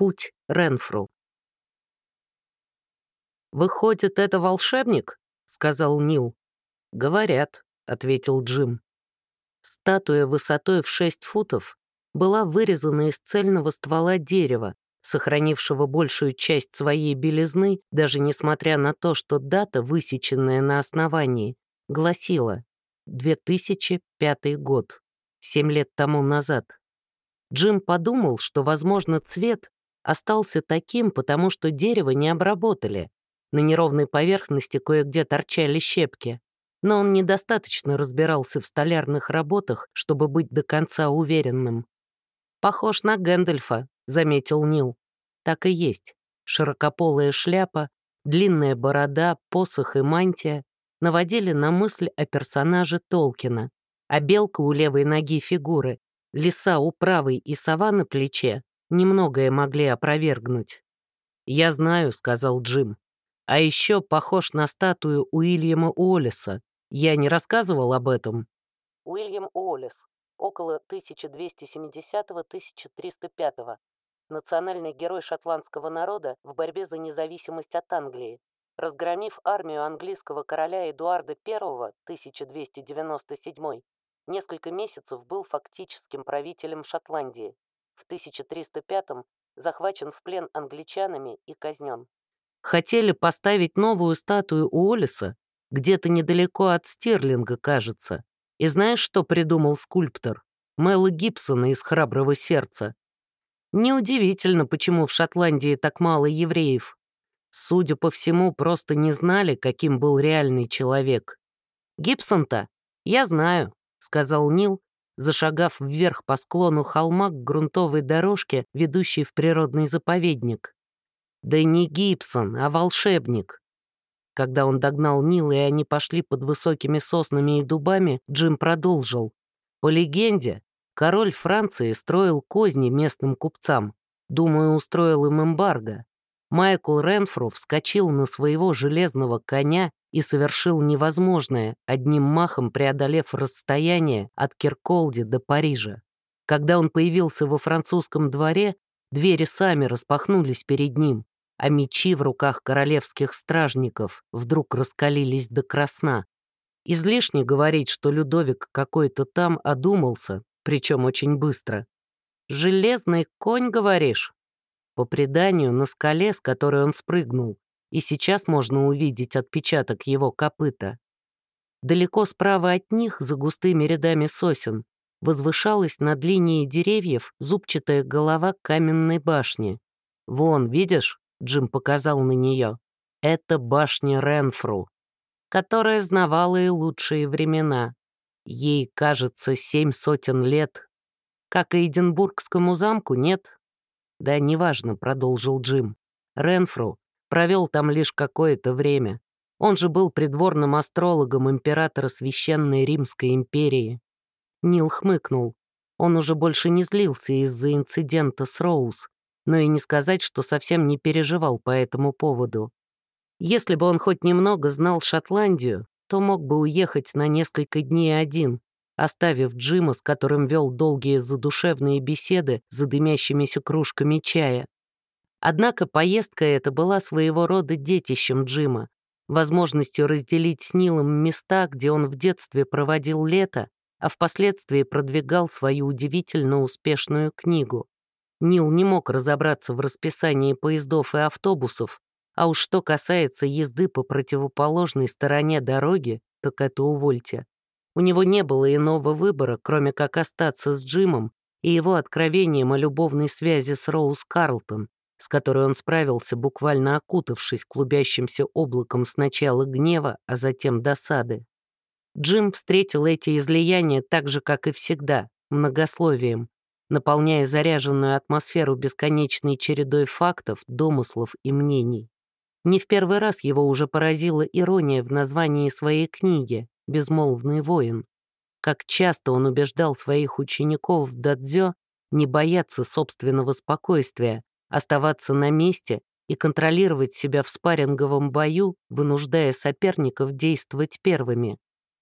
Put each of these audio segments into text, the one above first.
Путь Ренфру. «Выходит, это волшебник?» — сказал Нил. «Говорят», — ответил Джим. Статуя высотой в 6 футов была вырезана из цельного ствола дерева, сохранившего большую часть своей белизны, даже несмотря на то, что дата, высеченная на основании, гласила 2005 год, 7 лет тому назад. Джим подумал, что, возможно, цвет остался таким, потому что дерево не обработали. На неровной поверхности кое-где торчали щепки. Но он недостаточно разбирался в столярных работах, чтобы быть до конца уверенным. «Похож на Гэндальфа», — заметил Нил. «Так и есть. Широкополая шляпа, длинная борода, посох и мантия наводили на мысль о персонаже Толкина, а белка у левой ноги фигуры, лиса у правой и сова на плече немногое могли опровергнуть. «Я знаю», — сказал Джим. «А еще похож на статую Уильяма Уоллеса. Я не рассказывал об этом?» Уильям Уоллес, около 1270-1305, национальный герой шотландского народа в борьбе за независимость от Англии. Разгромив армию английского короля Эдуарда I 1297, несколько месяцев был фактическим правителем Шотландии в 1305-м захвачен в плен англичанами и казнен. Хотели поставить новую статую Уоллеса, где-то недалеко от Стерлинга, кажется. И знаешь, что придумал скульптор? Мэла Гибсона из «Храброго сердца». Неудивительно, почему в Шотландии так мало евреев. Судя по всему, просто не знали, каким был реальный человек. «Гибсон-то? Я знаю», — сказал Нил, зашагав вверх по склону холма к грунтовой дорожке, ведущей в природный заповедник. Да не Гибсон, а волшебник. Когда он догнал Нил, и они пошли под высокими соснами и дубами, Джим продолжил. По легенде, король Франции строил козни местным купцам. Думаю, устроил им эмбарго. Майкл Ренфру вскочил на своего железного коня и совершил невозможное, одним махом преодолев расстояние от Кирколди до Парижа. Когда он появился во французском дворе, двери сами распахнулись перед ним, а мечи в руках королевских стражников вдруг раскалились до красна. Излишне говорить, что Людовик какой-то там одумался, причем очень быстро. «Железный конь, говоришь?» По преданию, на скале, с которой он спрыгнул, и сейчас можно увидеть отпечаток его копыта. Далеко справа от них, за густыми рядами сосен, возвышалась над линией деревьев зубчатая голова каменной башни. «Вон, видишь?» — Джим показал на нее. «Это башня Ренфру, которая знавала и лучшие времена. Ей, кажется, семь сотен лет. Как и Эдинбургскому замку, нет?» «Да неважно», — продолжил Джим. «Ренфру провел там лишь какое-то время. Он же был придворным астрологом императора Священной Римской империи. Нил хмыкнул. Он уже больше не злился из-за инцидента с Роуз, но и не сказать, что совсем не переживал по этому поводу. Если бы он хоть немного знал Шотландию, то мог бы уехать на несколько дней один, оставив Джима, с которым вел долгие задушевные беседы за дымящимися кружками чая. Однако поездка эта была своего рода детищем Джима, возможностью разделить с Нилом места, где он в детстве проводил лето, а впоследствии продвигал свою удивительно успешную книгу. Нил не мог разобраться в расписании поездов и автобусов, а уж что касается езды по противоположной стороне дороги, так это увольте. У него не было иного выбора, кроме как остаться с Джимом и его откровением о любовной связи с Роуз Карлтон, с которой он справился, буквально окутавшись клубящимся облаком сначала гнева, а затем досады. Джим встретил эти излияния так же, как и всегда, многословием, наполняя заряженную атмосферу бесконечной чередой фактов, домыслов и мнений. Не в первый раз его уже поразила ирония в названии своей книги «Безмолвный воин». Как часто он убеждал своих учеников в дадзё не бояться собственного спокойствия, оставаться на месте и контролировать себя в спарринговом бою, вынуждая соперников действовать первыми.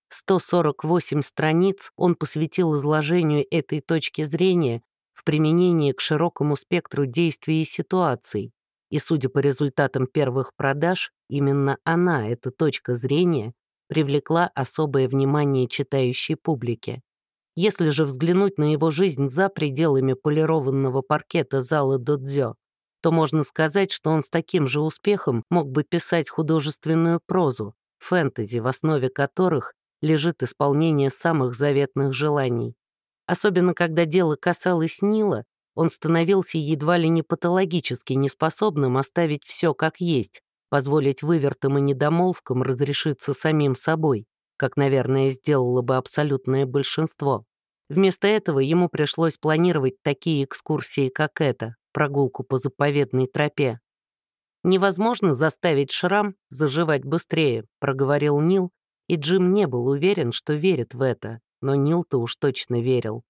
148 страниц он посвятил изложению этой точки зрения в применении к широкому спектру действий и ситуаций. И судя по результатам первых продаж, именно она, эта точка зрения, привлекла особое внимание читающей публики. Если же взглянуть на его жизнь за пределами полированного паркета зала Додзё, то можно сказать, что он с таким же успехом мог бы писать художественную прозу, фэнтези, в основе которых лежит исполнение самых заветных желаний. Особенно когда дело касалось Нила, он становился едва ли не патологически неспособным оставить все как есть, позволить вывертам и недомолвкам разрешиться самим собой, как, наверное, сделало бы абсолютное большинство. Вместо этого ему пришлось планировать такие экскурсии, как эта, прогулку по заповедной тропе. «Невозможно заставить шрам заживать быстрее», — проговорил Нил, и Джим не был уверен, что верит в это но Нил-то уж точно верил.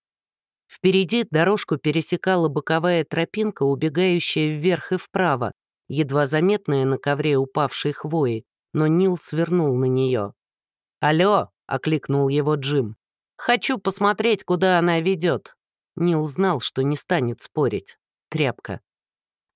Впереди дорожку пересекала боковая тропинка, убегающая вверх и вправо, едва заметная на ковре упавшей хвои, но Нил свернул на нее. «Алло!» — окликнул его Джим. «Хочу посмотреть, куда она ведет». Нил знал, что не станет спорить. Тряпка.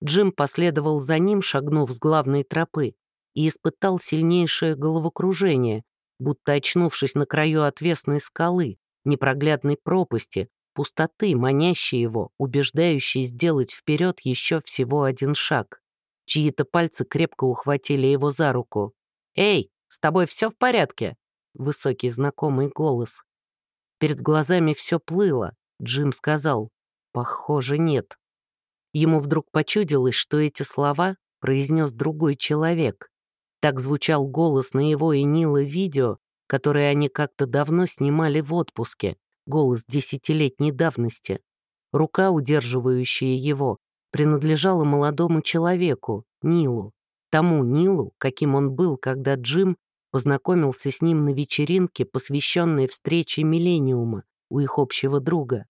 Джим последовал за ним, шагнув с главной тропы, и испытал сильнейшее головокружение, будто очнувшись на краю отвесной скалы, непроглядной пропасти, пустоты, манящей его, убеждающей сделать вперед еще всего один шаг. Чьи-то пальцы крепко ухватили его за руку. «Эй, с тобой все в порядке?» Высокий знакомый голос. Перед глазами все плыло. Джим сказал, «Похоже, нет». Ему вдруг почудилось, что эти слова произнес другой человек. Так звучал голос на его и Нила видео, которое они как-то давно снимали в отпуске, голос десятилетней давности. Рука, удерживающая его, принадлежала молодому человеку, Нилу. Тому Нилу, каким он был, когда Джим познакомился с ним на вечеринке, посвященной встрече Миллениума у их общего друга.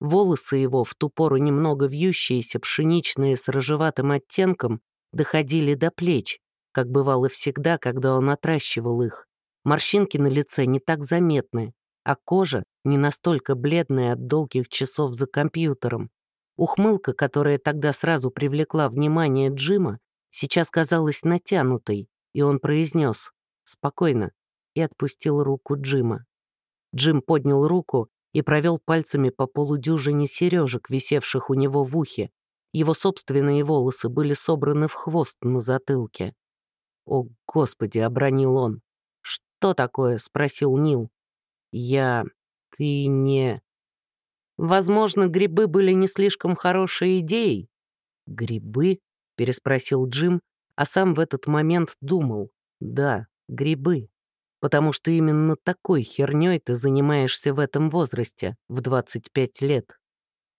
Волосы его, в ту пору немного вьющиеся, пшеничные с рыжеватым оттенком, доходили до плеч, как бывало всегда, когда он отращивал их. Морщинки на лице не так заметны, а кожа не настолько бледная от долгих часов за компьютером. Ухмылка, которая тогда сразу привлекла внимание Джима, сейчас казалась натянутой, и он произнес «спокойно» и отпустил руку Джима. Джим поднял руку и провел пальцами по полудюжине сережек, висевших у него в ухе. Его собственные волосы были собраны в хвост на затылке. «О, Господи!» — обронил он. «Что такое?» — спросил Нил. «Я... ты не...» «Возможно, грибы были не слишком хорошей идеей». «Грибы?» — переспросил Джим, а сам в этот момент думал. «Да, грибы. Потому что именно такой хернёй ты занимаешься в этом возрасте, в 25 лет.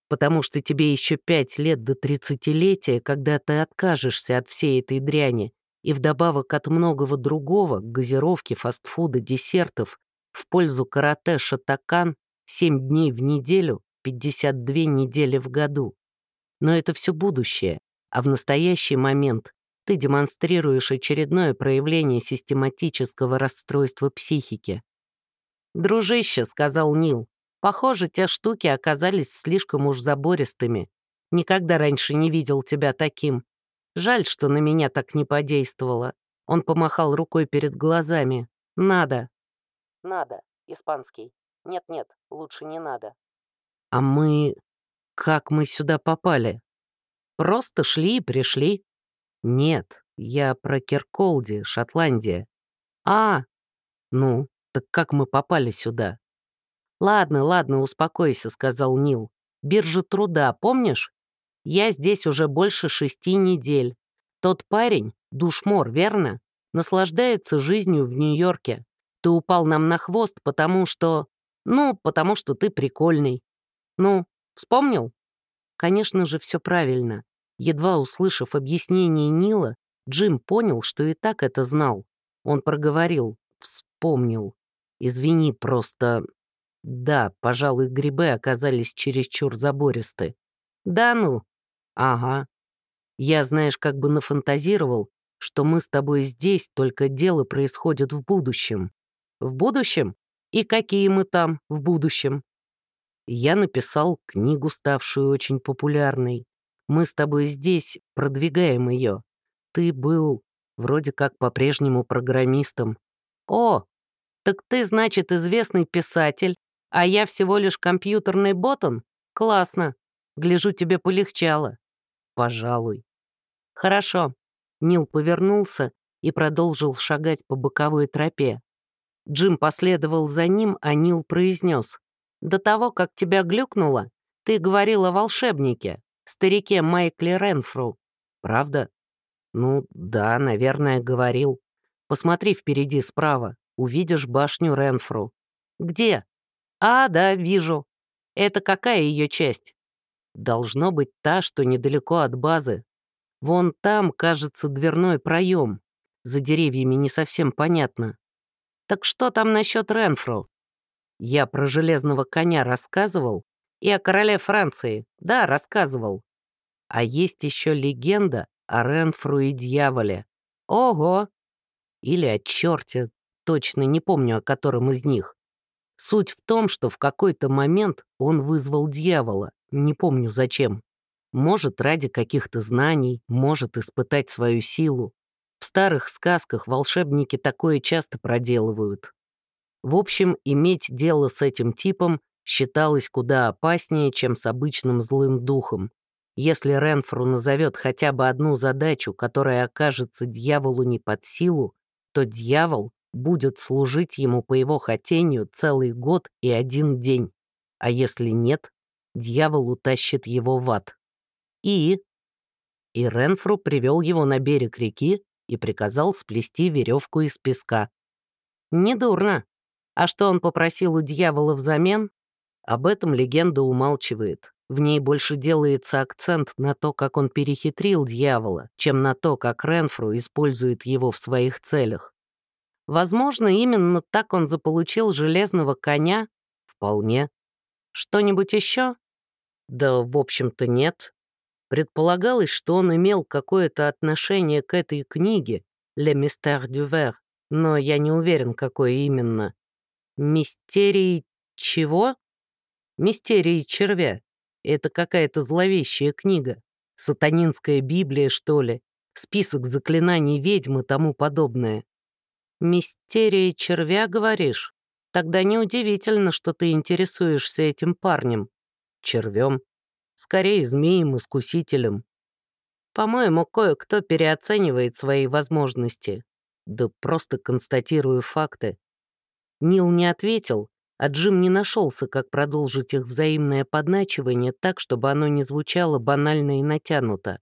Потому что тебе еще 5 лет до тридцатилетия, когда ты откажешься от всей этой дряни и вдобавок от многого другого, газировки, фастфуда, десертов, в пользу карате «Шатакан» 7 дней в неделю, 52 недели в году. Но это все будущее, а в настоящий момент ты демонстрируешь очередное проявление систематического расстройства психики. «Дружище», — сказал Нил, — «похоже, те штуки оказались слишком уж забористыми. Никогда раньше не видел тебя таким. Жаль, что на меня так не подействовало. Он помахал рукой перед глазами. «Надо». «Надо», испанский. «Нет-нет, лучше не надо». «А мы... как мы сюда попали?» «Просто шли и пришли». «Нет, я про Кирколди, Шотландия». «А, ну, так как мы попали сюда?» «Ладно, ладно, успокойся», — сказал Нил. «Биржа труда, помнишь? Я здесь уже больше шести недель. Тот парень, душмор, верно? Наслаждается жизнью в Нью-Йорке. Ты упал нам на хвост, потому что... Ну, потому что ты прикольный. Ну, вспомнил? Конечно же, все правильно. Едва услышав объяснение Нила, Джим понял, что и так это знал. Он проговорил, вспомнил. Извини, просто... Да, пожалуй, грибы оказались чересчур забористы. Да ну, «Ага. Я, знаешь, как бы нафантазировал, что мы с тобой здесь, только дело происходит в будущем». «В будущем? И какие мы там в будущем?» Я написал книгу, ставшую очень популярной. Мы с тобой здесь продвигаем ее. Ты был вроде как по-прежнему программистом. О, так ты, значит, известный писатель, а я всего лишь компьютерный ботан? Классно. Гляжу, тебе полегчало. Пожалуй. Хорошо. Нил повернулся и продолжил шагать по боковой тропе. Джим последовал за ним, а Нил произнес. До того, как тебя глюкнуло, ты говорил о волшебнике, старике Майкле Ренфру. Правда? Ну, да, наверное, говорил. Посмотри впереди справа, увидишь башню Ренфру. Где? А, да, вижу. Это какая ее часть? Должно быть та, что недалеко от базы. Вон там, кажется, дверной проем. За деревьями не совсем понятно. Так что там насчет Ренфру? Я про железного коня рассказывал? И о короле Франции. Да, рассказывал. А есть еще легенда о Ренфру и дьяволе. Ого! Или о черте, точно не помню, о котором из них. Суть в том, что в какой-то момент он вызвал дьявола, не помню зачем. Может, ради каких-то знаний, может, испытать свою силу. В старых сказках волшебники такое часто проделывают. В общем, иметь дело с этим типом считалось куда опаснее, чем с обычным злым духом. Если Ренфру назовет хотя бы одну задачу, которая окажется дьяволу не под силу, то дьявол будет служить ему по его хотению целый год и один день. А если нет, дьявол утащит его в ад. И... И Ренфру привел его на берег реки и приказал сплести веревку из песка. Недурно. А что он попросил у дьявола взамен? Об этом легенда умалчивает. В ней больше делается акцент на то, как он перехитрил дьявола, чем на то, как Ренфру использует его в своих целях. Возможно, именно так он заполучил железного коня? Вполне. Что-нибудь еще? Да, в общем-то, нет. Предполагалось, что он имел какое-то отношение к этой книге «Le Mystère du Ver», но я не уверен, какое именно. Мистерий чего? Мистерий червя. Это какая-то зловещая книга. Сатанинская Библия, что ли? Список заклинаний ведьм и тому подобное. Мистерия червя, говоришь? Тогда неудивительно, что ты интересуешься этим парнем. Червем. Скорее, змеем-искусителем. По-моему, кое-кто переоценивает свои возможности. Да просто констатирую факты. Нил не ответил, а Джим не нашелся, как продолжить их взаимное подначивание так, чтобы оно не звучало банально и натянуто.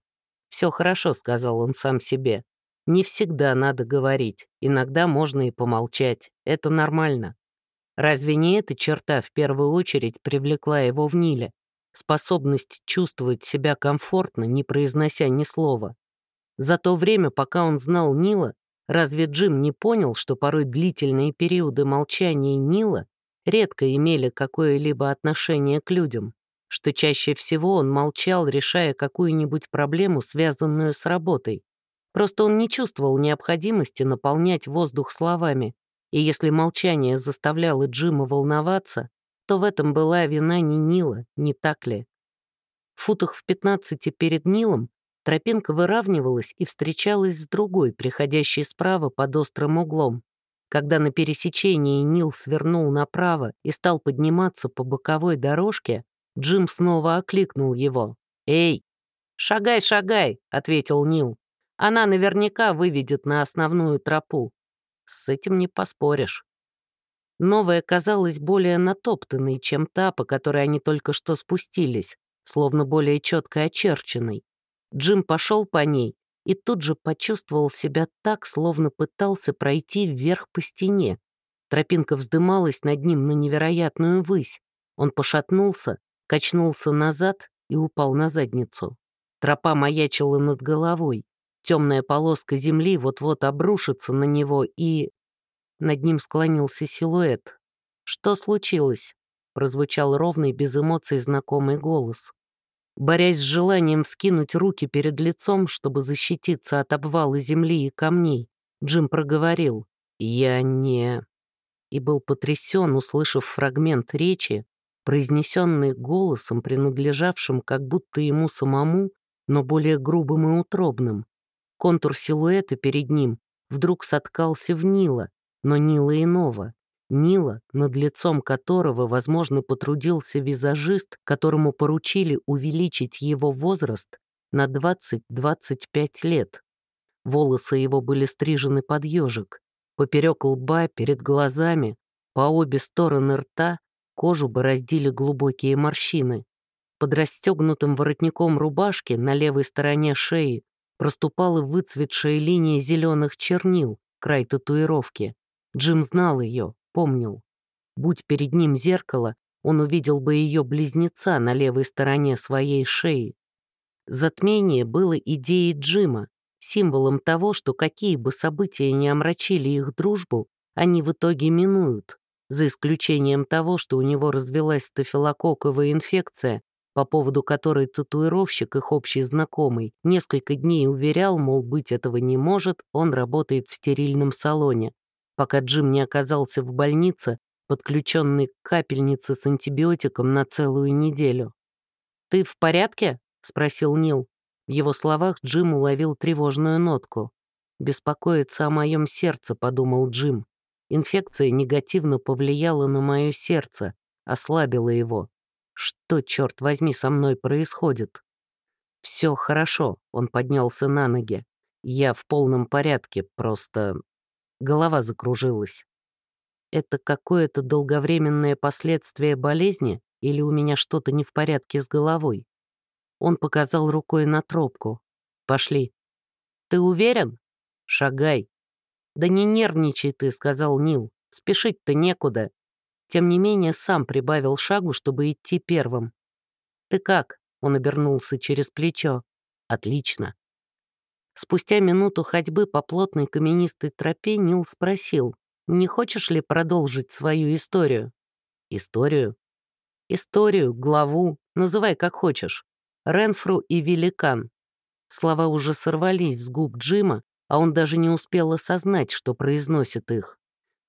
«Все хорошо», — сказал он сам себе. «Не всегда надо говорить, иногда можно и помолчать, это нормально». Разве не эта черта в первую очередь привлекла его в Ниле? Способность чувствовать себя комфортно, не произнося ни слова. За то время, пока он знал Нила, Разве Джим не понял, что порой длительные периоды молчания Нила редко имели какое-либо отношение к людям, что чаще всего он молчал, решая какую-нибудь проблему, связанную с работой. Просто он не чувствовал необходимости наполнять воздух словами, и если молчание заставляло Джима волноваться, то в этом была вина не Нила, не так ли? В футах в 15 перед Нилом Тропинка выравнивалась и встречалась с другой, приходящей справа под острым углом. Когда на пересечении Нил свернул направо и стал подниматься по боковой дорожке, Джим снова окликнул его. «Эй!» «Шагай, шагай!» — ответил Нил. «Она наверняка выведет на основную тропу». С этим не поспоришь. Новая казалась более натоптанной, чем та, по которой они только что спустились, словно более четко очерченной. Джим пошел по ней и тут же почувствовал себя так, словно пытался пройти вверх по стене. Тропинка вздымалась над ним на невероятную высь. Он пошатнулся, качнулся назад и упал на задницу. Тропа маячила над головой. Темная полоска земли вот-вот обрушится на него, и... Над ним склонился силуэт. «Что случилось?» — прозвучал ровный, без эмоций знакомый голос. Борясь с желанием вскинуть руки перед лицом, чтобы защититься от обвала земли и камней, Джим проговорил «Я не...» и был потрясен, услышав фрагмент речи, произнесенный голосом, принадлежавшим как будто ему самому, но более грубым и утробным. Контур силуэта перед ним вдруг соткался в Нила, но Нила иного. Нила, над лицом которого, возможно, потрудился визажист, которому поручили увеличить его возраст на 20-25 лет. Волосы его были стрижены под ежик. Поперек лба, перед глазами, по обе стороны рта кожу бороздили глубокие морщины. Под расстегнутым воротником рубашки на левой стороне шеи проступала выцветшая линия зеленых чернил, край татуировки. Джим знал ее, помнил. Будь перед ним зеркало, он увидел бы ее близнеца на левой стороне своей шеи. Затмение было идеей Джима, символом того, что какие бы события ни омрачили их дружбу, они в итоге минуют, за исключением того, что у него развелась стафилококковая инфекция, по поводу которой татуировщик, их общий знакомый, несколько дней уверял, мол, быть этого не может, он работает в стерильном салоне. Пока Джим не оказался в больнице, подключенный к капельнице с антибиотиком на целую неделю. «Ты в порядке?» — спросил Нил. В его словах Джим уловил тревожную нотку. «Беспокоиться о моем сердце», — подумал Джим. Инфекция негативно повлияла на мое сердце, ослабила его. Что, черт возьми, со мной происходит? Все хорошо, он поднялся на ноги. Я в полном порядке, просто... Голова закружилась. Это какое-то долговременное последствие болезни или у меня что-то не в порядке с головой? Он показал рукой на тропку. «Пошли». «Ты уверен?» «Шагай». «Да не нервничай ты», — сказал Нил. «Спешить-то некуда». Тем не менее, сам прибавил шагу, чтобы идти первым. «Ты как?» — он обернулся через плечо. «Отлично». Спустя минуту ходьбы по плотной каменистой тропе Нил спросил, «Не хочешь ли продолжить свою историю?» «Историю?» «Историю, главу, называй как хочешь. Ренфру и великан. Слова уже сорвались с губ Джима, а он даже не успел осознать, что произносит их.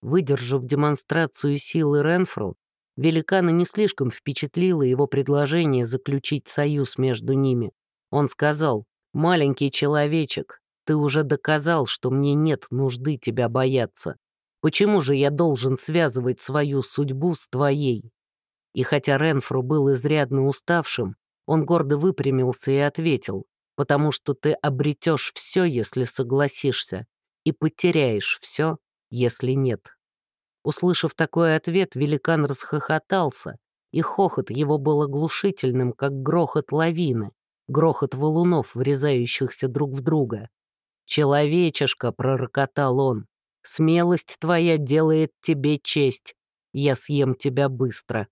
Выдержав демонстрацию силы Ренфру, великана не слишком впечатлило его предложение заключить союз между ними. Он сказал, «Маленький человечек, ты уже доказал, что мне нет нужды тебя бояться. Почему же я должен связывать свою судьбу с твоей?» И хотя Ренфру был изрядно уставшим, он гордо выпрямился и ответил, «Потому что ты обретешь все, если согласишься, и потеряешь все, если нет». Услышав такой ответ, великан расхохотался, и хохот его был оглушительным, как грохот лавины, грохот валунов, врезающихся друг в друга. «Человечешка», — пророкотал он, — «смелость твоя делает тебе честь. Я съем тебя быстро».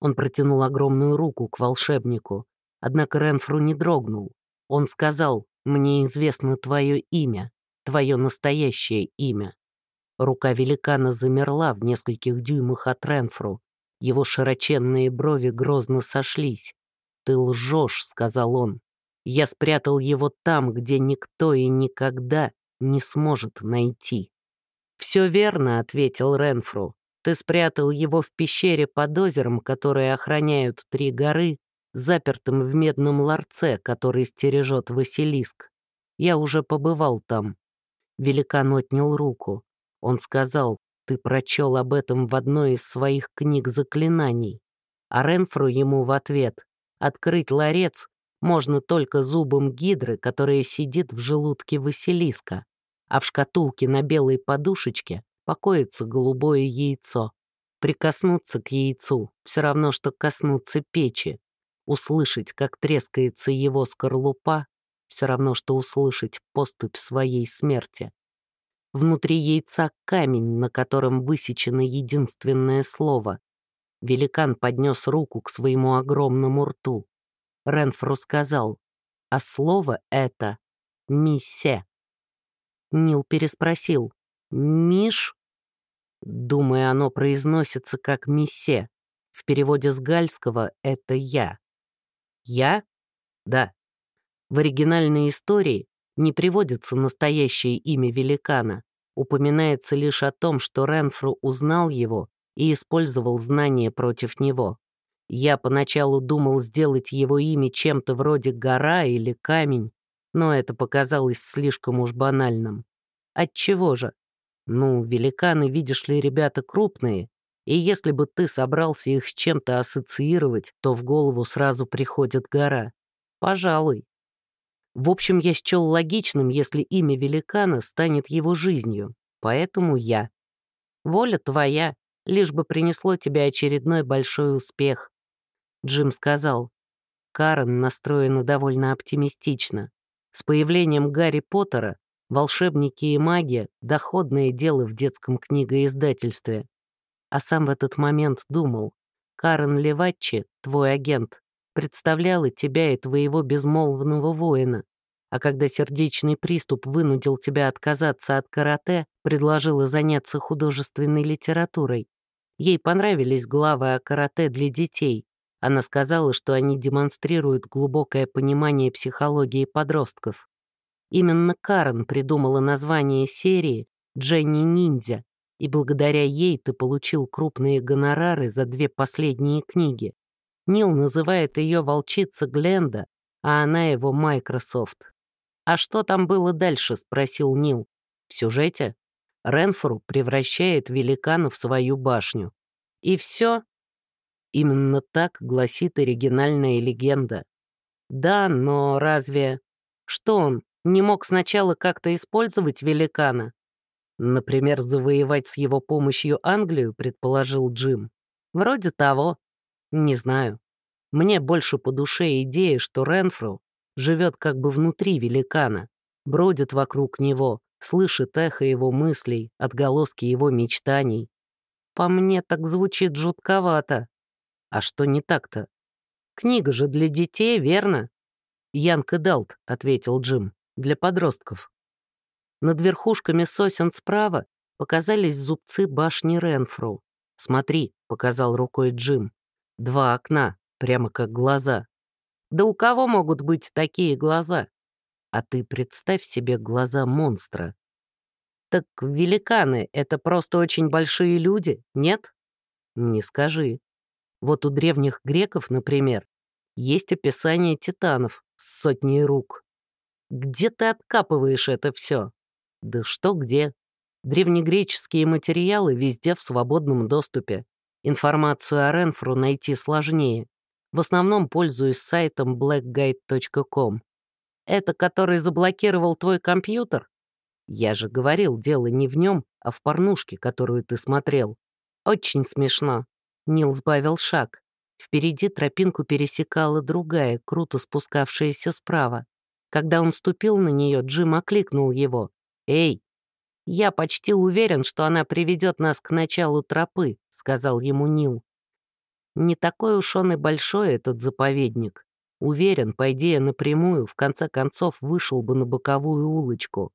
Он протянул огромную руку к волшебнику. Однако Ренфру не дрогнул. Он сказал, «Мне известно твое имя, твое настоящее имя». Рука великана замерла в нескольких дюймах от Ренфру. Его широченные брови грозно сошлись. «Ты лжешь», — сказал он. «Я спрятал его там, где никто и никогда не сможет найти». «Все верно», — ответил Ренфру. Ты спрятал его в пещере под озером, которые охраняют три горы, запертым в медном ларце, который стережет Василиск. Я уже побывал там. Великан отнял руку. Он сказал, ты прочел об этом в одной из своих книг заклинаний. А Ренфру ему в ответ, открыть ларец можно только зубом гидры, которая сидит в желудке Василиска, а в шкатулке на белой подушечке покоится голубое яйцо. Прикоснуться к яйцу — все равно, что коснуться печи. Услышать, как трескается его скорлупа — все равно, что услышать поступь своей смерти. Внутри яйца камень, на котором высечено единственное слово. Великан поднес руку к своему огромному рту. Ренфру сказал, а слово это — «миссе». Нил переспросил, «Миш?» Думаю, оно произносится как «миссе». В переводе с гальского это «я». «Я?» Да. В оригинальной истории не приводится настоящее имя великана, упоминается лишь о том, что Ренфру узнал его и использовал знания против него. Я поначалу думал сделать его имя чем-то вроде гора или камень, но это показалось слишком уж банальным. Отчего же? Ну, великаны, видишь ли, ребята крупные, и если бы ты собрался их с чем-то ассоциировать, то в голову сразу приходит гора. Пожалуй. В общем, я счел логичным, если имя великана станет его жизнью, поэтому я. Воля твоя, лишь бы принесло тебе очередной большой успех. Джим сказал. Карен настроена довольно оптимистично. С появлением Гарри Поттера волшебники и магия — доходное дело в детском книгоиздательстве. А сам в этот момент думал, Карен Леватчи, твой агент, представляла тебя и твоего безмолвного воина, а когда сердечный приступ вынудил тебя отказаться от карате, предложила заняться художественной литературой. Ей понравились главы о карате для детей, она сказала, что они демонстрируют глубокое понимание психологии подростков. Именно Карен придумала название серии «Дженни Ниндзя», и благодаря ей ты получил крупные гонорары за две последние книги. Нил называет ее «Волчица Гленда», а она его «Майкрософт». «А что там было дальше?» — спросил Нил. «В сюжете?» Ренфру превращает великана в свою башню. И все? Именно так гласит оригинальная легенда. Да, но разве... Что он, не мог сначала как-то использовать великана? Например, завоевать с его помощью Англию, предположил Джим. Вроде того. Не знаю. Мне больше по душе идея, что Ренфру живет как бы внутри великана, бродит вокруг него, слышит эхо его мыслей, отголоски его мечтаний. По мне так звучит жутковато. А что не так-то? Книга же для детей, верно? Янка Далт, ответил Джим, для подростков. Над верхушками сосен справа показались зубцы башни Ренфроу. «Смотри», — показал рукой Джим, — «два окна, прямо как глаза». «Да у кого могут быть такие глаза?» «А ты представь себе глаза монстра». «Так великаны — это просто очень большие люди, нет?» «Не скажи. Вот у древних греков, например, есть описание титанов с сотней рук. Где ты откапываешь это все? Да что где? Древнегреческие материалы везде в свободном доступе. Информацию о Ренфру найти сложнее. В основном пользуюсь сайтом blackguide.com. Это который заблокировал твой компьютер? Я же говорил, дело не в нем, а в порнушке, которую ты смотрел. Очень смешно. Нил сбавил шаг. Впереди тропинку пересекала другая, круто спускавшаяся справа. Когда он ступил на нее, Джим окликнул его. «Эй!» «Я почти уверен, что она приведет нас к началу тропы», — сказал ему Нил. «Не такой уж он и большой, этот заповедник. Уверен, пойди я напрямую, в конце концов вышел бы на боковую улочку.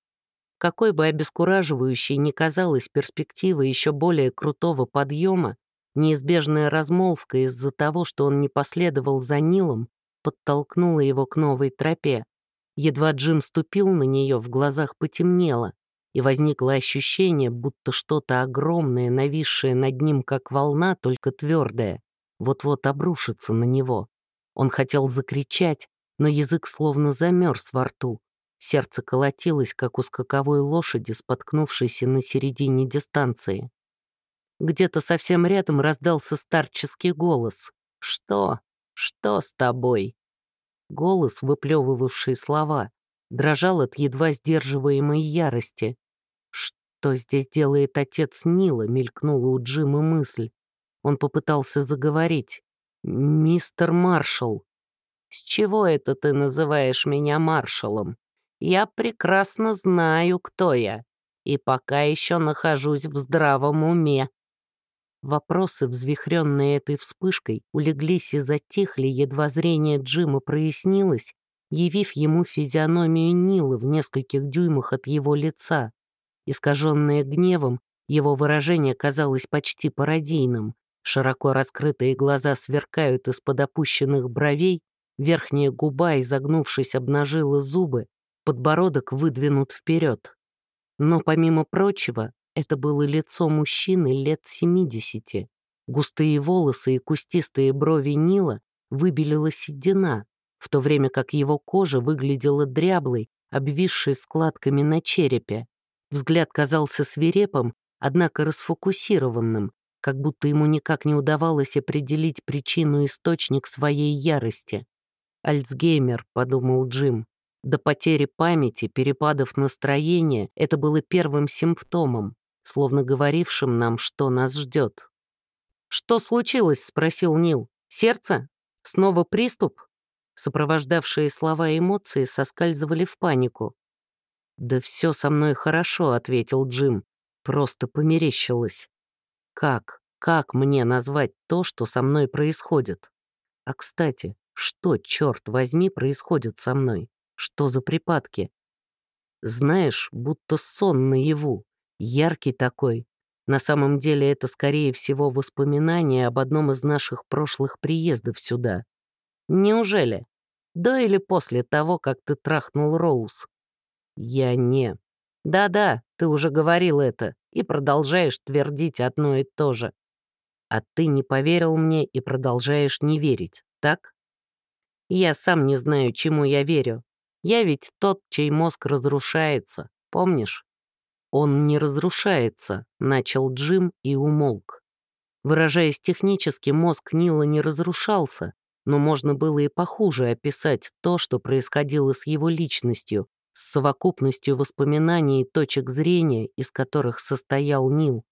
Какой бы обескураживающей ни казалась перспектива еще более крутого подъема, Неизбежная размолвка из-за того, что он не последовал за Нилом, подтолкнула его к новой тропе. Едва Джим ступил на нее, в глазах потемнело, и возникло ощущение, будто что-то огромное, нависшее над ним, как волна, только твердое, вот-вот обрушится на него. Он хотел закричать, но язык словно замерз во рту. Сердце колотилось, как у скаковой лошади, споткнувшейся на середине дистанции. Где-то совсем рядом раздался старческий голос. «Что? Что с тобой?» Голос, выплевывавший слова, дрожал от едва сдерживаемой ярости. «Что здесь делает отец Нила?» — мелькнула у Джима мысль. Он попытался заговорить. «Мистер Маршалл». «С чего это ты называешь меня маршалом? Я прекрасно знаю, кто я, и пока еще нахожусь в здравом уме». Вопросы, взвихренные этой вспышкой, улеглись и затихли, едва зрение Джима прояснилось, явив ему физиономию Нила в нескольких дюймах от его лица. Искаженное гневом, его выражение казалось почти пародийным. Широко раскрытые глаза сверкают из-под опущенных бровей, верхняя губа, изогнувшись, обнажила зубы, подбородок выдвинут вперед. Но, помимо прочего, это было лицо мужчины лет 70. Густые волосы и кустистые брови Нила выбелила седина, в то время как его кожа выглядела дряблой, обвисшей складками на черепе. Взгляд казался свирепым, однако расфокусированным, как будто ему никак не удавалось определить причину-источник своей ярости. «Альцгеймер», — подумал Джим. До потери памяти, перепадов настроения это было первым симптомом, словно говорившим нам, что нас ждет. «Что случилось?» — спросил Нил. «Сердце? Снова приступ?» Сопровождавшие слова эмоции соскальзывали в панику. «Да все со мной хорошо», — ответил Джим. «Просто померещилось. Как, как мне назвать то, что со мной происходит? А, кстати, что, черт возьми, происходит со мной? Что за припадки? Знаешь, будто сон наяву, яркий такой. На самом деле это, скорее всего, воспоминание об одном из наших прошлых приездов сюда. Неужели? До или после того, как ты трахнул Роуз? Я не. Да-да, ты уже говорил это и продолжаешь твердить одно и то же. А ты не поверил мне и продолжаешь не верить, так? Я сам не знаю, чему я верю. Я ведь тот, чей мозг разрушается, помнишь? Он не разрушается, начал Джим и умолк. Выражаясь технически, мозг Нила не разрушался, но можно было и похуже описать то, что происходило с его личностью, с совокупностью воспоминаний и точек зрения, из которых состоял Нил.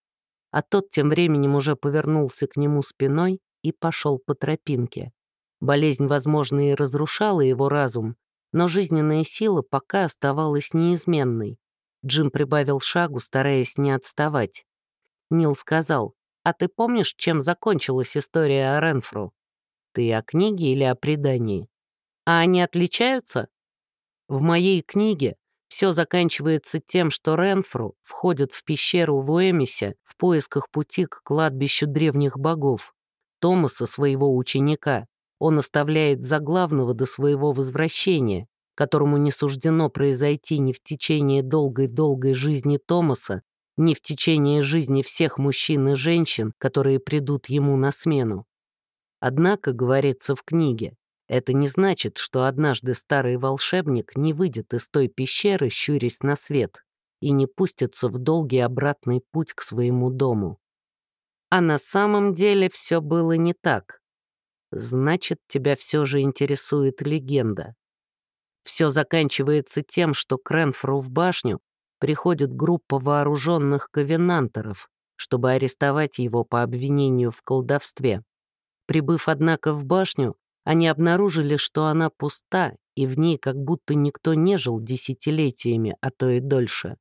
А тот тем временем уже повернулся к нему спиной и пошел по тропинке. Болезнь, возможно, и разрушала его разум, но жизненная сила пока оставалась неизменной. Джим прибавил шагу, стараясь не отставать. Нил сказал, «А ты помнишь, чем закончилась история о Ренфру?» Ты о книге или о предании? А они отличаются? В моей книге все заканчивается тем, что Ренфру входит в пещеру в Уэмисе в поисках пути к кладбищу древних богов. Томаса, своего ученика, он оставляет за главного до своего возвращения, которому не суждено произойти ни в течение долгой-долгой жизни Томаса, ни в течение жизни всех мужчин и женщин, которые придут ему на смену. Однако, говорится в книге, это не значит, что однажды старый волшебник не выйдет из той пещеры, щурясь на свет, и не пустится в долгий обратный путь к своему дому. А на самом деле все было не так. Значит, тебя все же интересует легенда. Все заканчивается тем, что к Ренфру в башню приходит группа вооруженных ковенантеров, чтобы арестовать его по обвинению в колдовстве. Прибыв, однако, в башню, они обнаружили, что она пуста, и в ней как будто никто не жил десятилетиями, а то и дольше.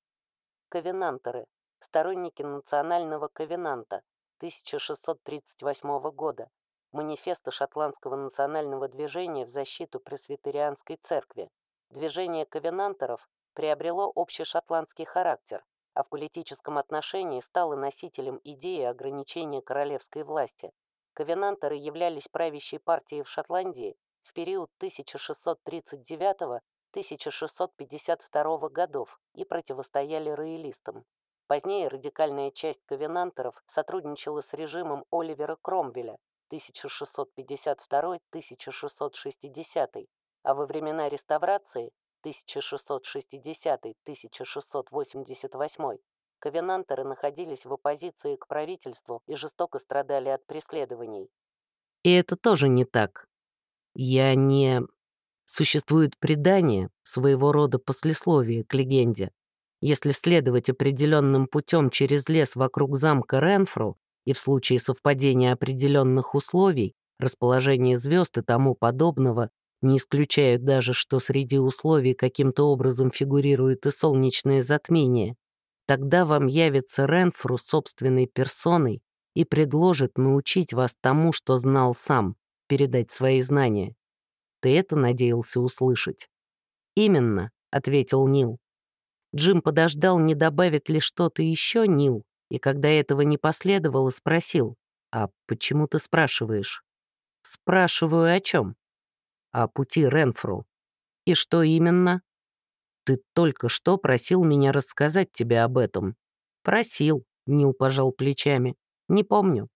Ковенантеры. Сторонники национального ковенанта 1638 года. Манифеста шотландского национального движения в защиту пресвитерианской церкви. Движение ковенантеров приобрело общешотландский характер, а в политическом отношении стало носителем идеи ограничения королевской власти. Ковенантеры являлись правящей партией в Шотландии в период 1639-1652 годов и противостояли роялистам. Позднее радикальная часть ковенантеров сотрудничала с режимом Оливера Кромвеля 1652-1660, а во времена реставрации 1660-1688 ковенантеры находились в оппозиции к правительству и жестоко страдали от преследований. И это тоже не так. Я не... Существует предание, своего рода послесловие к легенде. Если следовать определенным путем через лес вокруг замка Ренфру и в случае совпадения определенных условий, расположения звезд и тому подобного, не исключают даже, что среди условий каким-то образом фигурирует и солнечное затмение, Тогда вам явится Ренфру собственной персоной и предложит научить вас тому, что знал сам, передать свои знания. Ты это надеялся услышать? «Именно», — ответил Нил. Джим подождал, не добавит ли что-то еще Нил, и когда этого не последовало, спросил, «А почему ты спрашиваешь?» «Спрашиваю о чем?» «О пути Ренфру». «И что именно?» «Ты только что просил меня рассказать тебе об этом». «Просил», — Нил пожал плечами. «Не помню».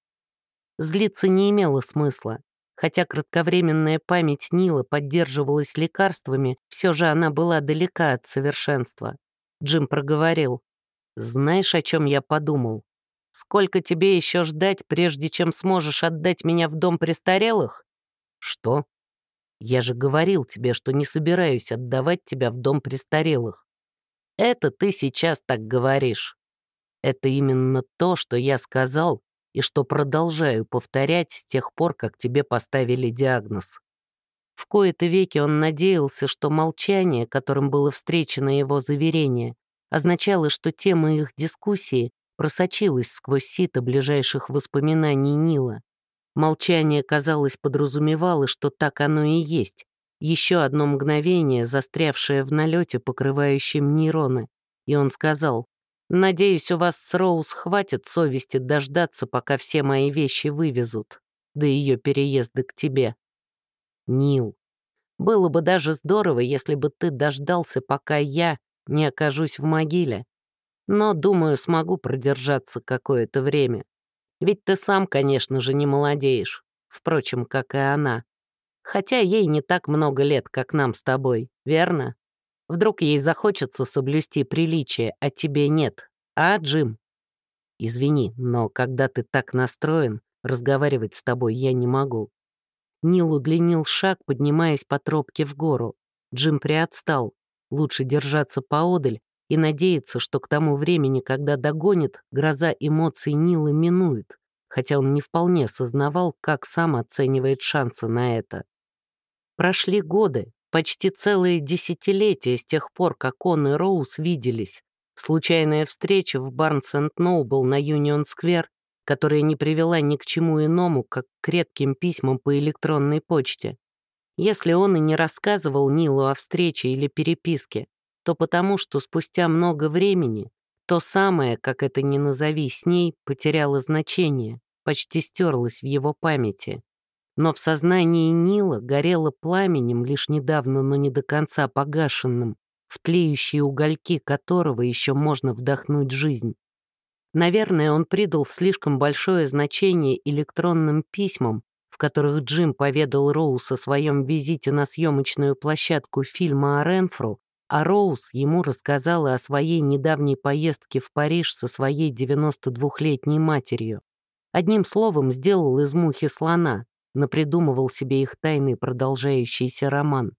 Злиться не имело смысла. Хотя кратковременная память Нила поддерживалась лекарствами, все же она была далека от совершенства. Джим проговорил. «Знаешь, о чем я подумал? Сколько тебе еще ждать, прежде чем сможешь отдать меня в дом престарелых?» «Что?» «Я же говорил тебе, что не собираюсь отдавать тебя в дом престарелых». «Это ты сейчас так говоришь». «Это именно то, что я сказал, и что продолжаю повторять с тех пор, как тебе поставили диагноз. В кои-то веки он надеялся, что молчание, которым было встречено его заверение, означало, что тема их дискуссии просочилась сквозь сито ближайших воспоминаний Нила. Молчание, казалось, подразумевало, что так оно и есть. Еще одно мгновение, застрявшее в налете, покрывающем нейроны. И он сказал, Надеюсь, у вас с Роуз хватит совести дождаться, пока все мои вещи вывезут, до ее переезда к тебе. Нил, было бы даже здорово, если бы ты дождался, пока я не окажусь в могиле. Но, думаю, смогу продержаться какое-то время. Ведь ты сам, конечно же, не молодеешь, впрочем, как и она. Хотя ей не так много лет, как нам с тобой, верно? Вдруг ей захочется соблюсти приличие, а тебе нет. А, Джим? Извини, но когда ты так настроен, разговаривать с тобой я не могу. Нил удлинил шаг, поднимаясь по тропке в гору. Джим приотстал. Лучше держаться поодаль и надеяться, что к тому времени, когда догонит, гроза эмоций Нила минует, хотя он не вполне сознавал, как сам оценивает шансы на это. Прошли годы, Почти целое десятилетие с тех пор, как он и Роуз виделись. Случайная встреча в Барнс энд Ноубл на Юнион-сквер, которая не привела ни к чему иному, как к редким письмам по электронной почте. Если он и не рассказывал Нилу о встрече или переписке, то потому, что спустя много времени то самое, как это ни назови, с ней потеряло значение, почти стерлось в его памяти но в сознании Нила горело пламенем, лишь недавно, но не до конца погашенным, в тлеющие угольки которого еще можно вдохнуть жизнь. Наверное, он придал слишком большое значение электронным письмам, в которых Джим поведал Роуз о своем визите на съемочную площадку фильма о Ренфру, а Роуз ему рассказала о своей недавней поездке в Париж со своей 92-летней матерью. Одним словом, сделал из мухи слона, напридумывал себе их тайный продолжающийся роман.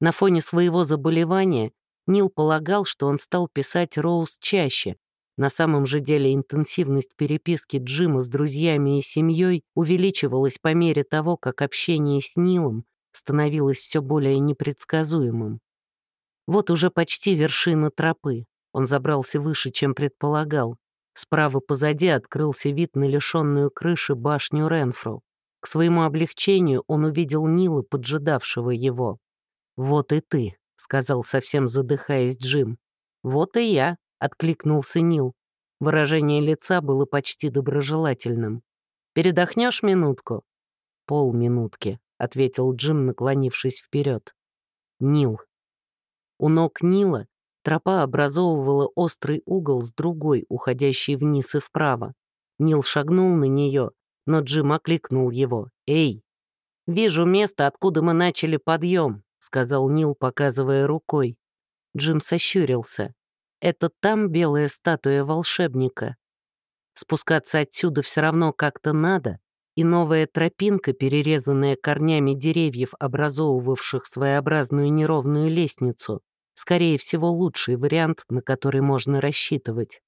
На фоне своего заболевания Нил полагал, что он стал писать Роуз чаще. На самом же деле интенсивность переписки Джима с друзьями и семьей увеличивалась по мере того, как общение с Нилом становилось все более непредсказуемым. Вот уже почти вершина тропы. Он забрался выше, чем предполагал. Справа позади открылся вид на лишенную крыши башню Ренфру. К своему облегчению он увидел Нила, поджидавшего его. «Вот и ты», — сказал совсем задыхаясь Джим. «Вот и я», — откликнулся Нил. Выражение лица было почти доброжелательным. «Передохнешь минутку?» «Полминутки», — ответил Джим, наклонившись вперед. «Нил». У ног Нила тропа образовывала острый угол с другой, уходящей вниз и вправо. Нил шагнул на нее, но Джим окликнул его. «Эй!» «Вижу место, откуда мы начали подъем», — сказал Нил, показывая рукой. Джим сощурился. «Это там белая статуя волшебника. Спускаться отсюда все равно как-то надо, и новая тропинка, перерезанная корнями деревьев, образовывавших своеобразную неровную лестницу, скорее всего, лучший вариант, на который можно рассчитывать.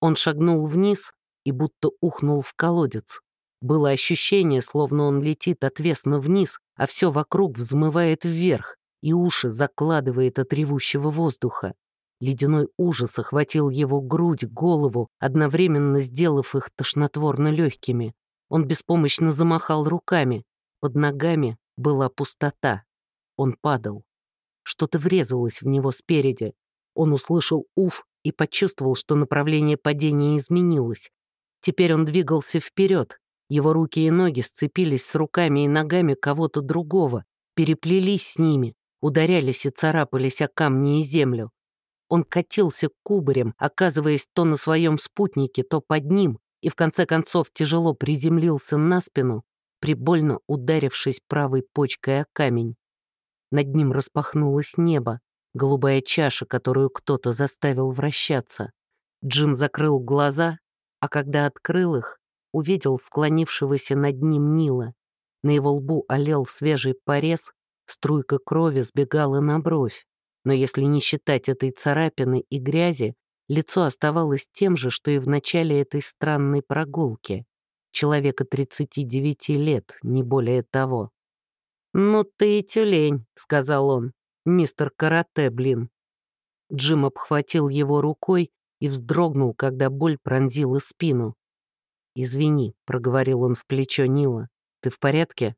Он шагнул вниз и будто ухнул в колодец. Было ощущение, словно он летит отвесно вниз, а все вокруг взмывает вверх, и уши закладывает от ревущего воздуха. Ледяной ужас охватил его грудь, голову, одновременно сделав их тошнотворно легкими. Он беспомощно замахал руками. Под ногами была пустота. Он падал. Что-то врезалось в него спереди. Он услышал уф и почувствовал, что направление падения изменилось. Теперь он двигался вперед, его руки и ноги сцепились с руками и ногами кого-то другого, переплелись с ними, ударялись и царапались о камни и землю. Он катился кубарем, оказываясь то на своем спутнике, то под ним, и в конце концов тяжело приземлился на спину, прибольно ударившись правой почкой о камень. Над ним распахнулось небо, голубая чаша, которую кто-то заставил вращаться. Джим закрыл глаза, а когда открыл их, увидел склонившегося над ним Нила. На его лбу олел свежий порез, струйка крови сбегала на бровь. Но если не считать этой царапины и грязи, лицо оставалось тем же, что и в начале этой странной прогулки. Человека 39 лет, не более того. «Ну ты и тюлень», — сказал он. «Мистер Карате, блин». Джим обхватил его рукой и вздрогнул, когда боль пронзила спину. «Извини», — проговорил он в плечо Нила. «Ты в порядке?»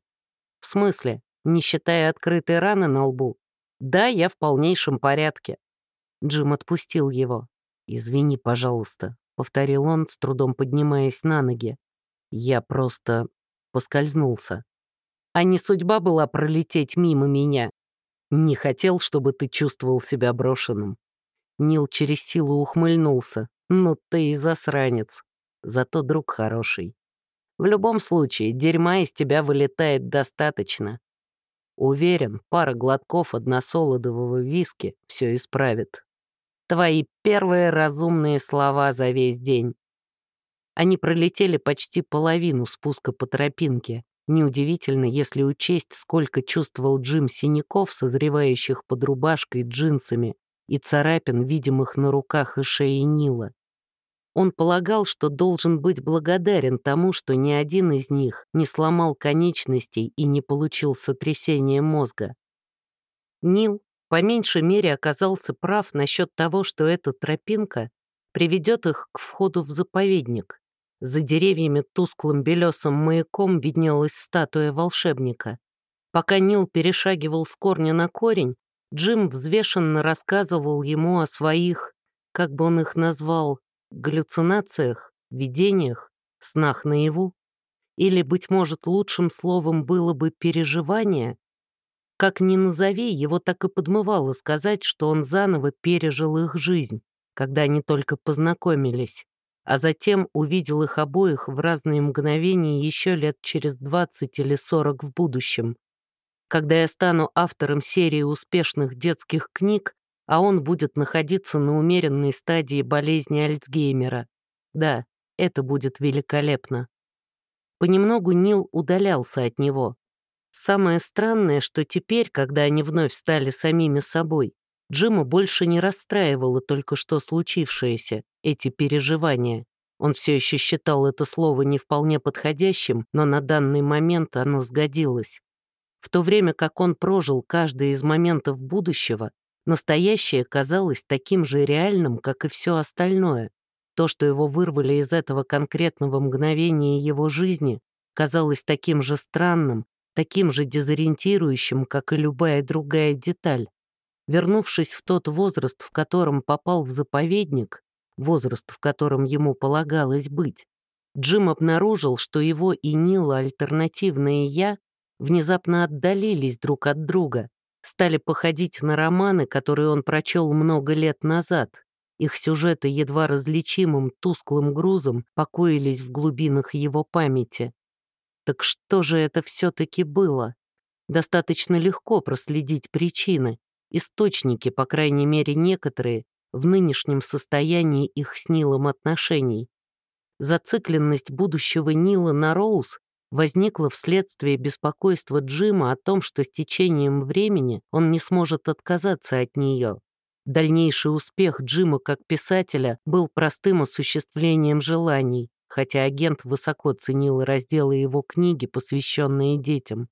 «В смысле? Не считая открытой раны на лбу?» «Да, я в полнейшем порядке». Джим отпустил его. «Извини, пожалуйста», — повторил он, с трудом поднимаясь на ноги. «Я просто поскользнулся. А не судьба была пролететь мимо меня. Не хотел, чтобы ты чувствовал себя брошенным». Нил через силу ухмыльнулся. «Ну ты и засранец. Зато друг хороший. В любом случае, дерьма из тебя вылетает достаточно. Уверен, пара глотков односолодового виски все исправит. Твои первые разумные слова за весь день. Они пролетели почти половину спуска по тропинке. Неудивительно, если учесть, сколько чувствовал Джим синяков, созревающих под рубашкой джинсами, и царапин, видимых на руках и шее Нила. Он полагал, что должен быть благодарен тому, что ни один из них не сломал конечностей и не получил сотрясения мозга. Нил по меньшей мере оказался прав насчет того, что эта тропинка приведет их к входу в заповедник. За деревьями тусклым белесым маяком виднелась статуя волшебника. Пока Нил перешагивал с корня на корень, Джим взвешенно рассказывал ему о своих, как бы он их назвал, галлюцинациях, видениях, снах наяву? Или, быть может, лучшим словом было бы переживание? Как ни назови, его так и подмывало сказать, что он заново пережил их жизнь, когда они только познакомились, а затем увидел их обоих в разные мгновения еще лет через 20 или 40 в будущем. Когда я стану автором серии успешных детских книг, а он будет находиться на умеренной стадии болезни Альцгеймера. Да, это будет великолепно. Понемногу Нил удалялся от него. Самое странное, что теперь, когда они вновь стали самими собой, Джима больше не расстраивало только что случившееся, эти переживания. Он все еще считал это слово не вполне подходящим, но на данный момент оно сгодилось. В то время как он прожил каждый из моментов будущего, Настоящее казалось таким же реальным, как и все остальное. То, что его вырвали из этого конкретного мгновения его жизни, казалось таким же странным, таким же дезориентирующим, как и любая другая деталь. Вернувшись в тот возраст, в котором попал в заповедник, возраст, в котором ему полагалось быть, Джим обнаружил, что его и Нила альтернативное «я» внезапно отдалились друг от друга, стали походить на романы, которые он прочел много лет назад. Их сюжеты едва различимым тусклым грузом покоились в глубинах его памяти. Так что же это все-таки было? Достаточно легко проследить причины, источники, по крайней мере некоторые, в нынешнем состоянии их с Нилом отношений. Зацикленность будущего Нила на Роуз возникло вследствие беспокойства Джима о том, что с течением времени он не сможет отказаться от нее. Дальнейший успех Джима как писателя был простым осуществлением желаний, хотя агент высоко ценил разделы его книги, посвященные детям.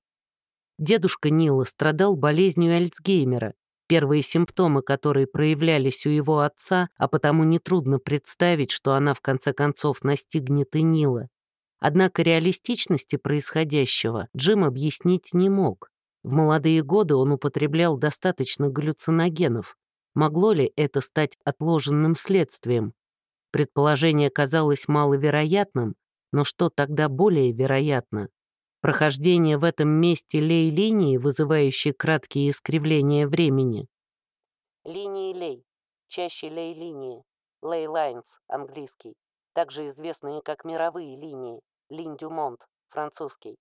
Дедушка Нила страдал болезнью Альцгеймера, первые симптомы которые проявлялись у его отца, а потому нетрудно представить, что она в конце концов настигнет и Нила. Однако реалистичности происходящего Джим объяснить не мог. В молодые годы он употреблял достаточно галлюциногенов. Могло ли это стать отложенным следствием? Предположение казалось маловероятным, но что тогда более вероятно? Прохождение в этом месте лей-линии, вызывающей краткие искривления времени. Линии лей, чаще лей-линии, лей-лайнс, английский также известные как мировые линии, линь-дю-монт, французский.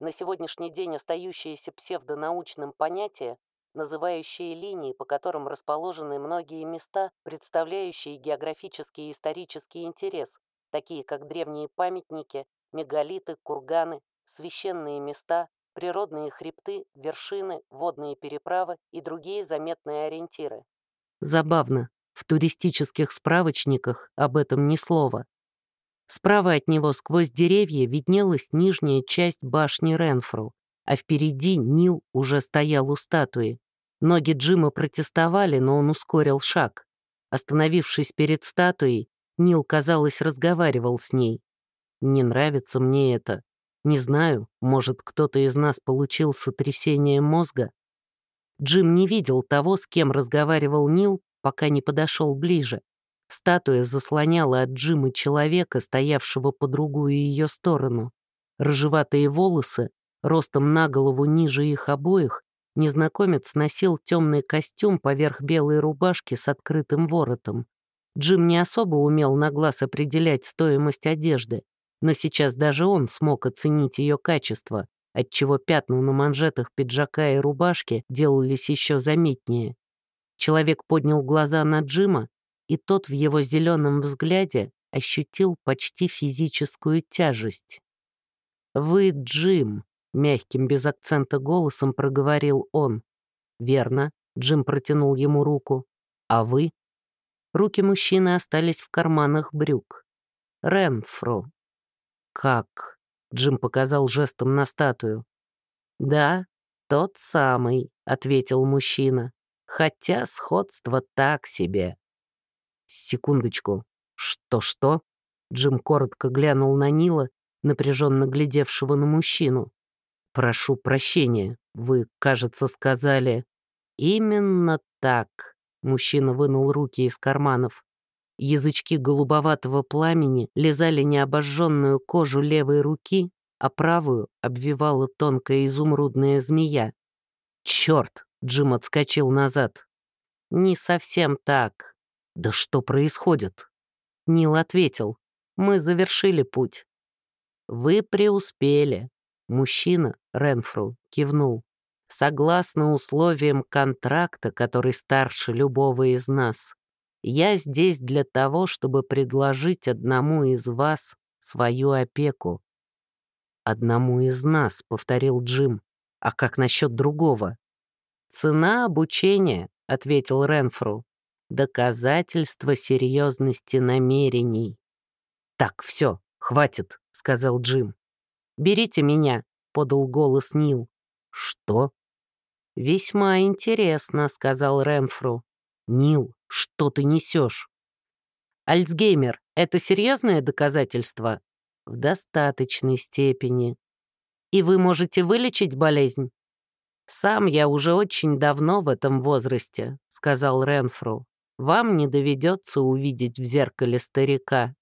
На сегодняшний день остающиеся псевдонаучным понятия, называющие линии, по которым расположены многие места, представляющие географический и исторический интерес, такие как древние памятники, мегалиты, курганы, священные места, природные хребты, вершины, водные переправы и другие заметные ориентиры. Забавно, в туристических справочниках об этом ни слова. Справа от него сквозь деревья виднелась нижняя часть башни Ренфру, а впереди Нил уже стоял у статуи. Ноги Джима протестовали, но он ускорил шаг. Остановившись перед статуей, Нил, казалось, разговаривал с ней. «Не нравится мне это. Не знаю, может, кто-то из нас получил сотрясение мозга?» Джим не видел того, с кем разговаривал Нил, пока не подошел ближе. Статуя заслоняла от Джима человека, стоявшего по другую ее сторону. Рыжеватые волосы, ростом на голову ниже их обоих, незнакомец носил темный костюм поверх белой рубашки с открытым воротом. Джим не особо умел на глаз определять стоимость одежды, но сейчас даже он смог оценить ее качество, отчего пятна на манжетах пиджака и рубашки делались еще заметнее. Человек поднял глаза на Джима, и тот в его зеленом взгляде ощутил почти физическую тяжесть. «Вы Джим», — мягким без акцента голосом проговорил он. «Верно», — Джим протянул ему руку. «А вы?» Руки мужчины остались в карманах брюк. «Ренфро». «Как?» — Джим показал жестом на статую. «Да, тот самый», — ответил мужчина хотя сходство так себе. Секундочку. Что-что? Джим коротко глянул на Нила, напряженно глядевшего на мужчину. «Прошу прощения, вы, кажется, сказали...» «Именно так», — мужчина вынул руки из карманов. Язычки голубоватого пламени лизали необожженную кожу левой руки, а правую обвивала тонкая изумрудная змея. «Черт!» Джим отскочил назад. «Не совсем так. Да что происходит?» Нил ответил. «Мы завершили путь». «Вы преуспели». Мужчина, Ренфру, кивнул. «Согласно условиям контракта, который старше любого из нас, я здесь для того, чтобы предложить одному из вас свою опеку». «Одному из нас», — повторил Джим. «А как насчет другого?» «Цена обучения», — ответил Ренфру. «Доказательство серьезности намерений». «Так, все, хватит», — сказал Джим. «Берите меня», — подал голос Нил. «Что?» «Весьма интересно», — сказал Ренфру. «Нил, что ты несешь?» «Альцгеймер — это серьезное доказательство?» «В достаточной степени». «И вы можете вылечить болезнь?» «Сам я уже очень давно в этом возрасте», — сказал Ренфру. «Вам не доведется увидеть в зеркале старика».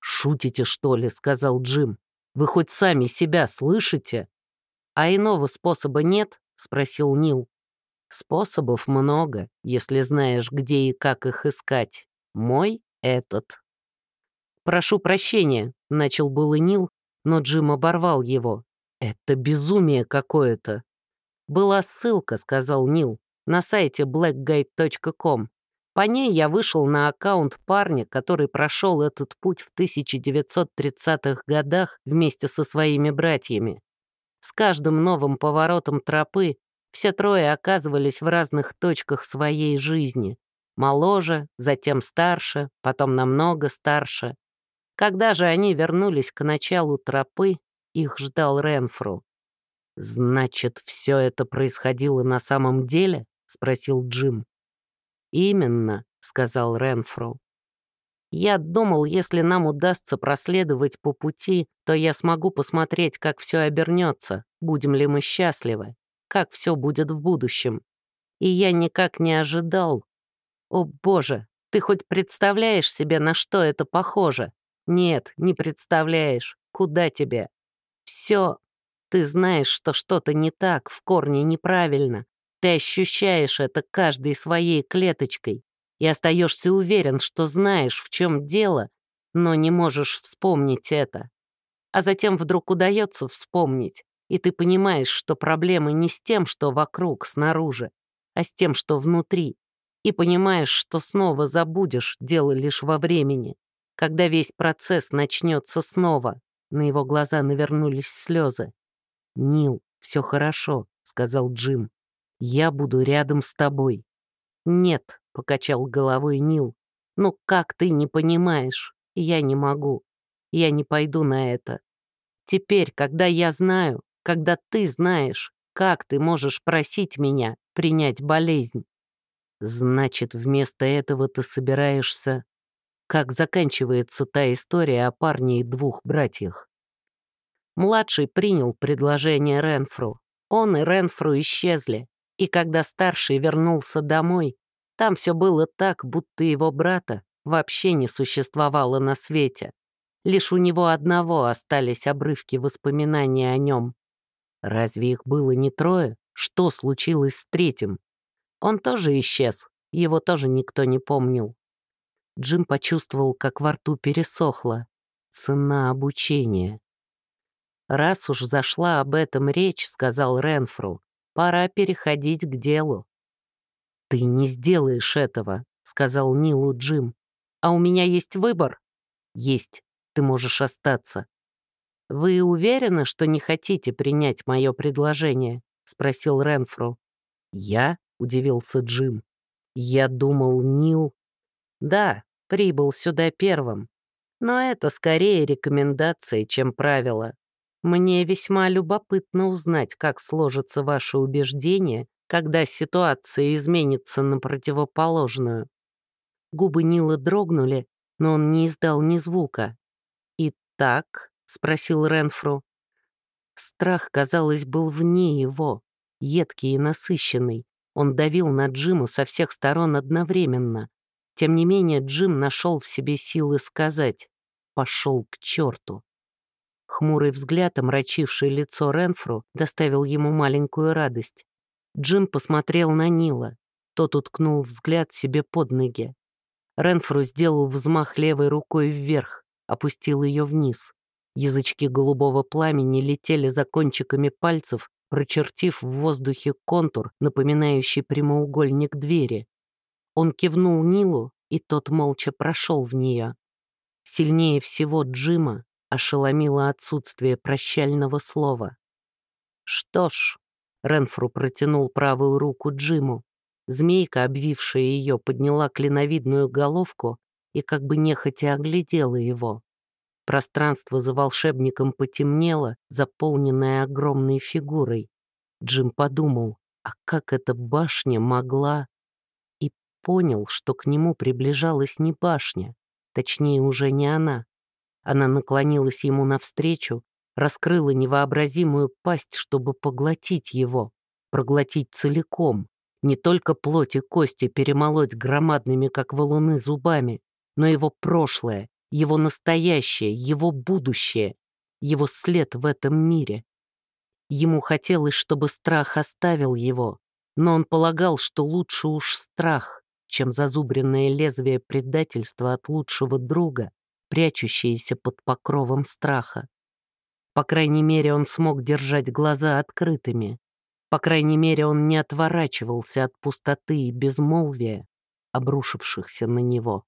«Шутите, что ли?» — сказал Джим. «Вы хоть сами себя слышите?» «А иного способа нет?» — спросил Нил. «Способов много, если знаешь, где и как их искать. Мой — этот». «Прошу прощения», — начал было Нил, но Джим оборвал его. «Это безумие какое-то. «Была ссылка», — сказал Нил, на сайте blackguide.com. По ней я вышел на аккаунт парня, который прошел этот путь в 1930-х годах вместе со своими братьями. С каждым новым поворотом тропы все трое оказывались в разных точках своей жизни. Моложе, затем старше, потом намного старше. Когда же они вернулись к началу тропы, их ждал Ренфру. «Значит, все это происходило на самом деле?» — спросил Джим. «Именно», — сказал Ренфро. «Я думал, если нам удастся проследовать по пути, то я смогу посмотреть, как все обернется, будем ли мы счастливы, как все будет в будущем. И я никак не ожидал. О, Боже, ты хоть представляешь себе, на что это похоже? Нет, не представляешь. Куда тебе? Все ты знаешь, что что-то не так, в корне неправильно. Ты ощущаешь это каждой своей клеточкой и остаешься уверен, что знаешь, в чем дело, но не можешь вспомнить это. А затем вдруг удается вспомнить, и ты понимаешь, что проблемы не с тем, что вокруг, снаружи, а с тем, что внутри, и понимаешь, что снова забудешь дело лишь во времени, когда весь процесс начнется снова. На его глаза навернулись слезы. «Нил, все хорошо», — сказал Джим. «Я буду рядом с тобой». «Нет», — покачал головой Нил. «Ну как ты не понимаешь? Я не могу. Я не пойду на это. Теперь, когда я знаю, когда ты знаешь, как ты можешь просить меня принять болезнь? Значит, вместо этого ты собираешься... Как заканчивается та история о парне и двух братьях? Младший принял предложение Ренфру. Он и Ренфру исчезли. И когда старший вернулся домой, там все было так, будто его брата вообще не существовало на свете. Лишь у него одного остались обрывки воспоминаний о нем. Разве их было не трое? Что случилось с третьим? Он тоже исчез, его тоже никто не помнил. Джим почувствовал, как во рту пересохло. Цена обучения. «Раз уж зашла об этом речь», — сказал Ренфру, — «пора переходить к делу». «Ты не сделаешь этого», — сказал Нилу Джим. «А у меня есть выбор?» «Есть. Ты можешь остаться». «Вы уверены, что не хотите принять мое предложение?» — спросил Ренфру. «Я?» — удивился Джим. «Я думал, Нил...» «Да, прибыл сюда первым. Но это скорее рекомендации, чем правило. Мне весьма любопытно узнать, как сложатся ваши убеждения, когда ситуация изменится на противоположную». Губы Нила дрогнули, но он не издал ни звука. «Итак?» — спросил Ренфру. Страх, казалось, был вне его, едкий и насыщенный. Он давил на Джима со всех сторон одновременно. Тем не менее, Джим нашел в себе силы сказать «пошел к черту». Хмурый взгляд, омрачивший лицо Ренфру, доставил ему маленькую радость. Джим посмотрел на Нила. Тот уткнул взгляд себе под ноги. Ренфру сделал взмах левой рукой вверх, опустил ее вниз. Язычки голубого пламени летели за кончиками пальцев прочертив в воздухе контур, напоминающий прямоугольник двери. Он кивнул Нилу, и тот молча прошел в нее. Сильнее всего Джима ошеломило отсутствие прощального слова. «Что ж», — Ренфру протянул правую руку Джиму. Змейка, обвившая ее, подняла клиновидную головку и как бы нехотя оглядела его. Пространство за волшебником потемнело, заполненное огромной фигурой. Джим подумал, а как эта башня могла... И понял, что к нему приближалась не башня, точнее, уже не она. Она наклонилась ему навстречу, раскрыла невообразимую пасть, чтобы поглотить его, проглотить целиком, не только плоть и кости перемолоть громадными, как валуны, зубами, но его прошлое, его настоящее, его будущее, его след в этом мире. Ему хотелось, чтобы страх оставил его, но он полагал, что лучше уж страх, чем зазубренное лезвие предательства от лучшего друга, прячущееся под покровом страха. По крайней мере, он смог держать глаза открытыми. По крайней мере, он не отворачивался от пустоты и безмолвия, обрушившихся на него.